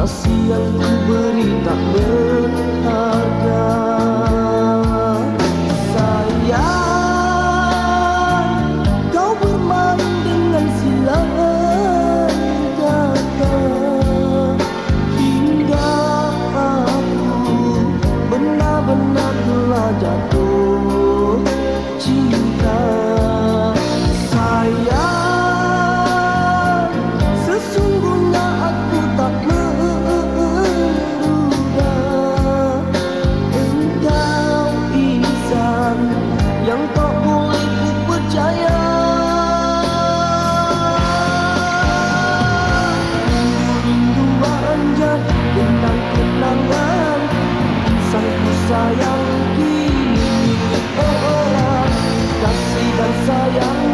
kasih yang ku beri tak berharga. sayang